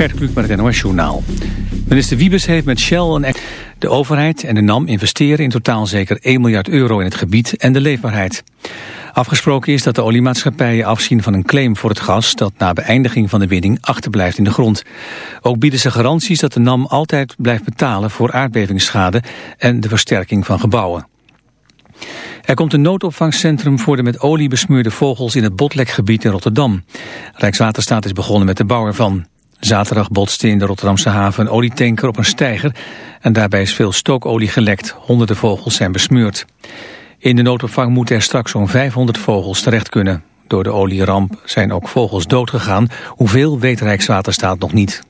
Gert met het NOS Journaal. Minister Wiebes heeft met Shell een... De overheid en de NAM investeren in totaal zeker 1 miljard euro in het gebied en de leefbaarheid. Afgesproken is dat de oliemaatschappijen afzien van een claim voor het gas dat na beëindiging van de winning achterblijft in de grond. Ook bieden ze garanties dat de NAM altijd blijft betalen voor aardbevingsschade en de versterking van gebouwen. Er komt een noodopvangcentrum voor de met olie besmeurde vogels in het Botlekgebied in Rotterdam. Rijkswaterstaat is begonnen met de bouw ervan. Zaterdag botste in de Rotterdamse haven een olietanker op een steiger en daarbij is veel stookolie gelekt. Honderden vogels zijn besmeurd. In de noodopvang moeten er straks zo'n 500 vogels terecht kunnen. Door de olieramp zijn ook vogels doodgegaan. Hoeveel weet Rijkswaterstaat nog niet.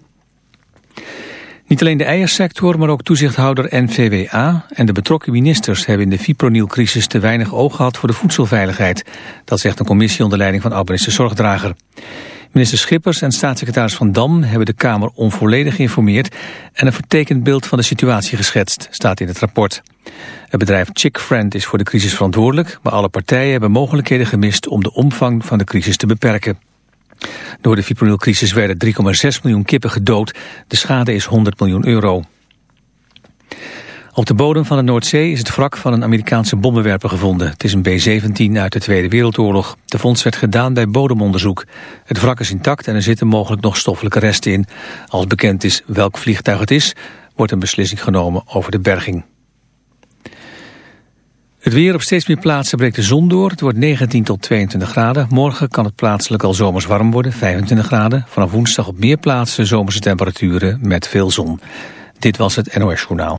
Niet alleen de eiersector, maar ook toezichthouder NVWA en de betrokken ministers hebben in de fipronilcrisis te weinig oog gehad voor de voedselveiligheid. Dat zegt een commissie onder leiding van oud-minister Zorgdrager. Minister Schippers en staatssecretaris Van Dam hebben de Kamer onvolledig geïnformeerd en een vertekend beeld van de situatie geschetst, staat in het rapport. Het bedrijf Chickfriend is voor de crisis verantwoordelijk, maar alle partijen hebben mogelijkheden gemist om de omvang van de crisis te beperken. Door de fipronilcrisis werden 3,6 miljoen kippen gedood. De schade is 100 miljoen euro. Op de bodem van de Noordzee is het wrak van een Amerikaanse bommenwerper gevonden. Het is een B-17 uit de Tweede Wereldoorlog. De vondst werd gedaan bij bodemonderzoek. Het wrak is intact en er zitten mogelijk nog stoffelijke resten in. Als bekend is welk vliegtuig het is, wordt een beslissing genomen over de berging. Het weer op steeds meer plaatsen breekt de zon door. Het wordt 19 tot 22 graden. Morgen kan het plaatselijk al zomers warm worden, 25 graden. Vanaf woensdag op meer plaatsen zomerse temperaturen met veel zon. Dit was het NOS Journaal.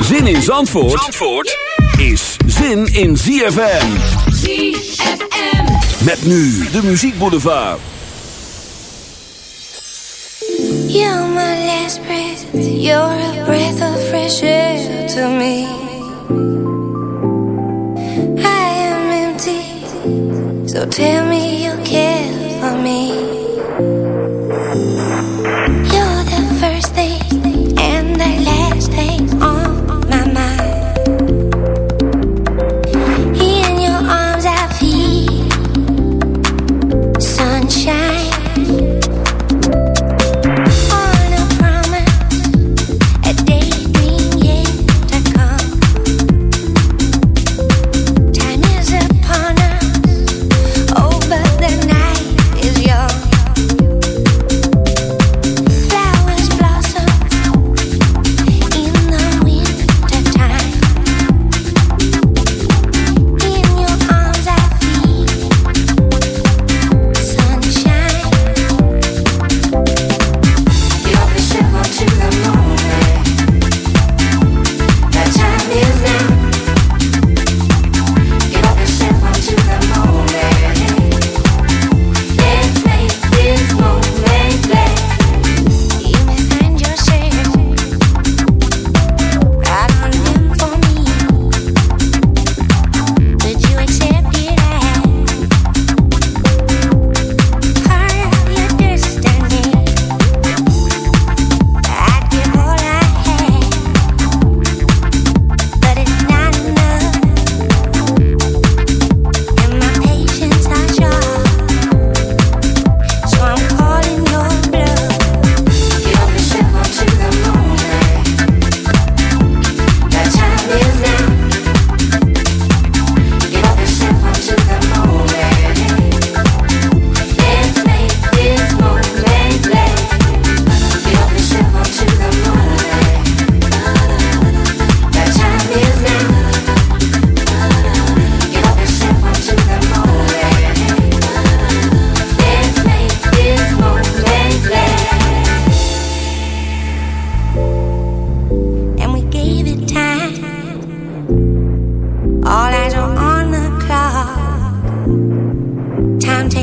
Zin in Zandvoort, Zandvoort is zin in ZFM. ZFM. Met nu de muziekboulevard. You're my last breath. You're a breath of fresh air to me. I am empty. So tell me you care for me.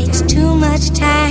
takes too much time.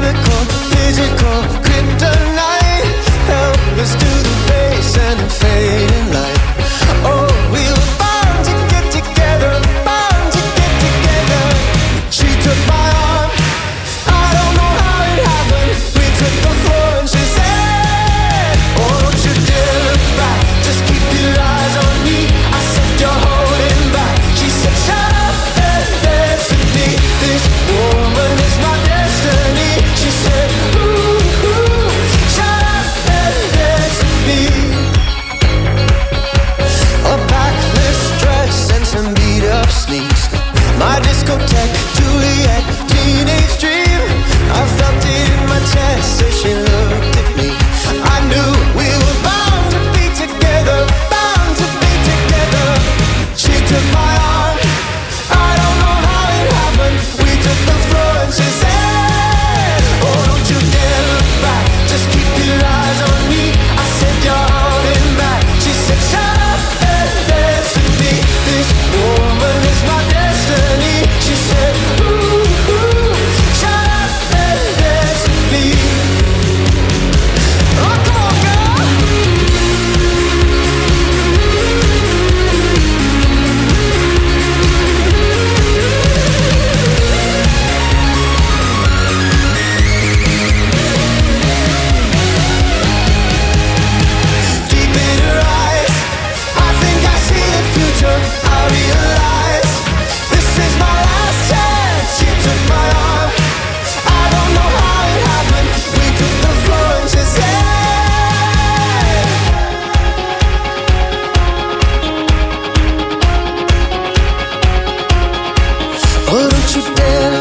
never te ter.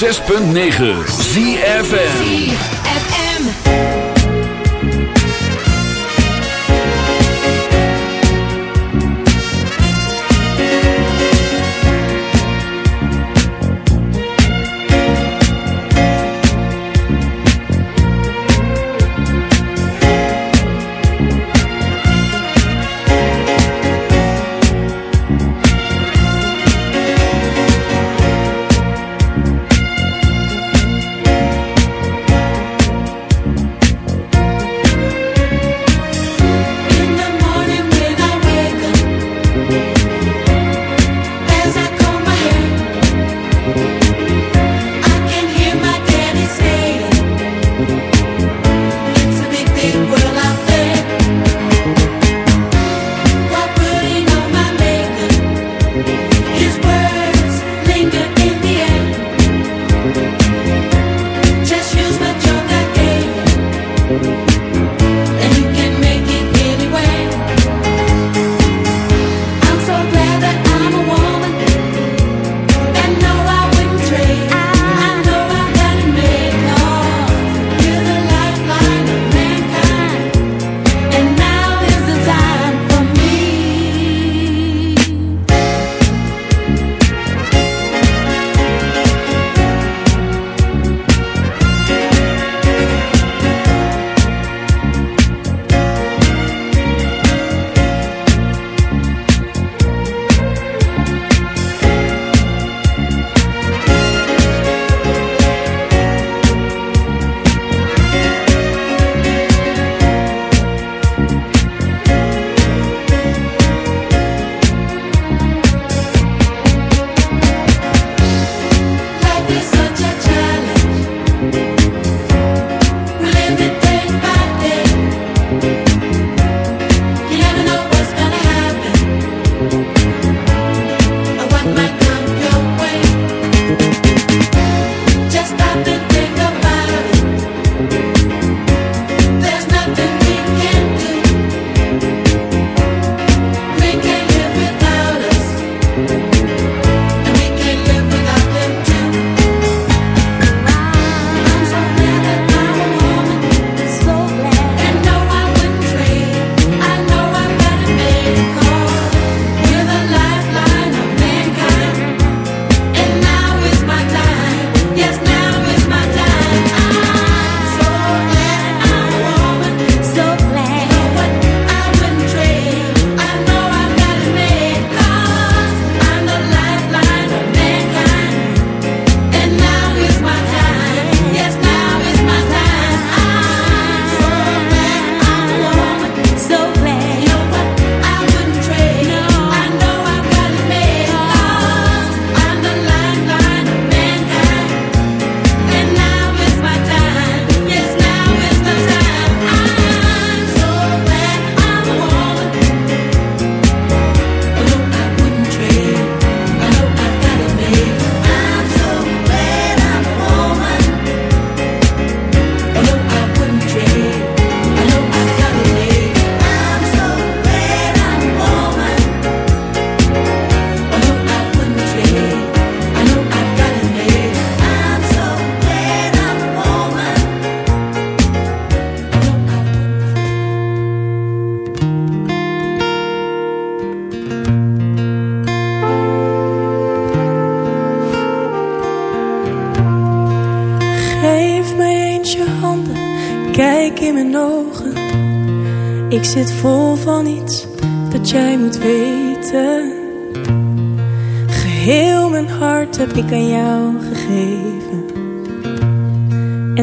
106.9 ZFM.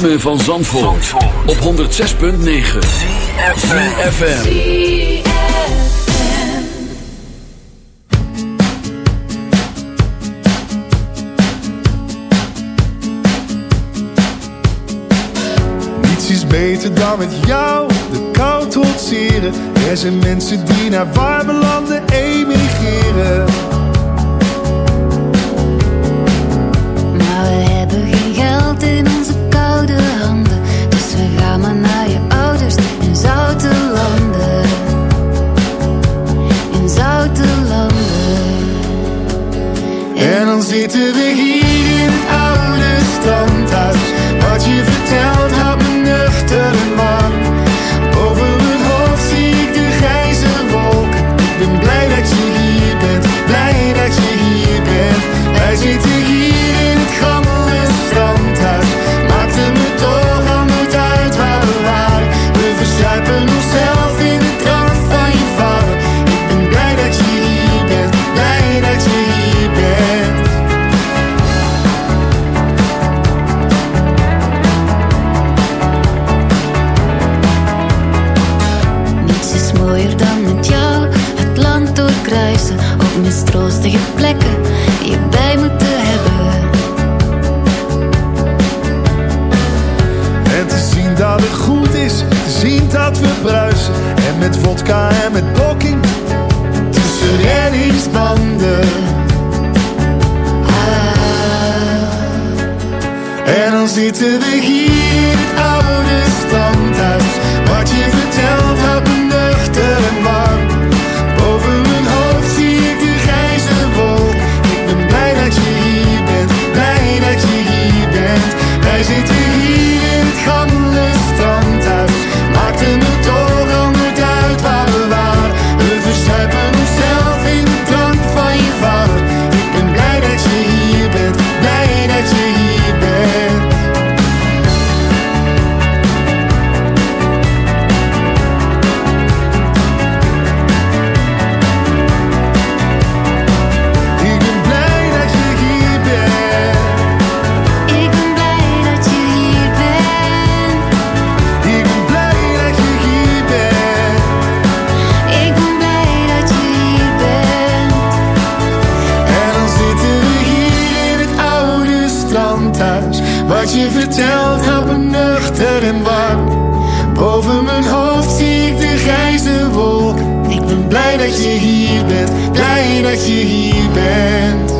van Zandvoort, op 106.9 CFFM Niets is beter dan met jou de kou trotseren Er zijn mensen die naar waar land. dat we bruisen. En met vodka en met poking tussen reddingsbanden. Ah. En dan zitten we hier in het oude standhuis. Wat je dat je hier bent.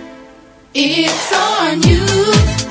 It's on you.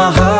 my heart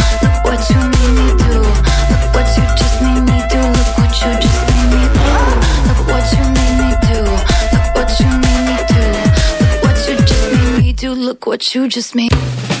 what you just made.